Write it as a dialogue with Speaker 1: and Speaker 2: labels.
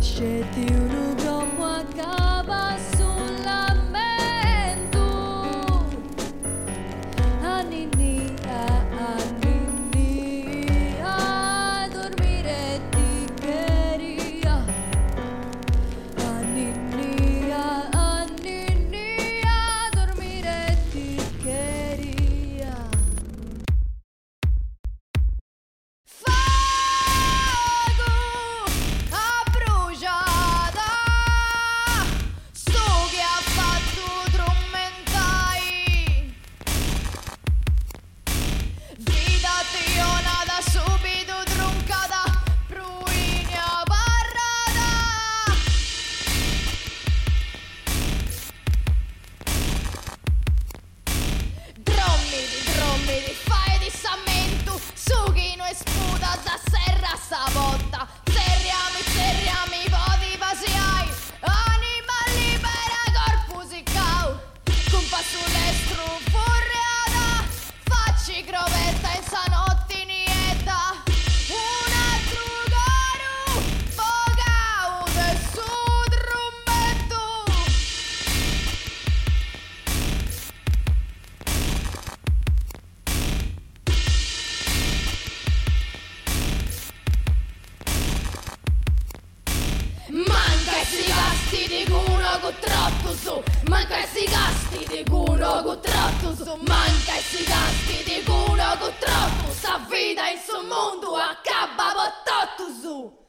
Speaker 1: Șetiu nu tratto su. Manca si gasti di cuno con tratto su. Manca si gasti di cuno con tratto Sa vita in suo mondo accabba bottotto su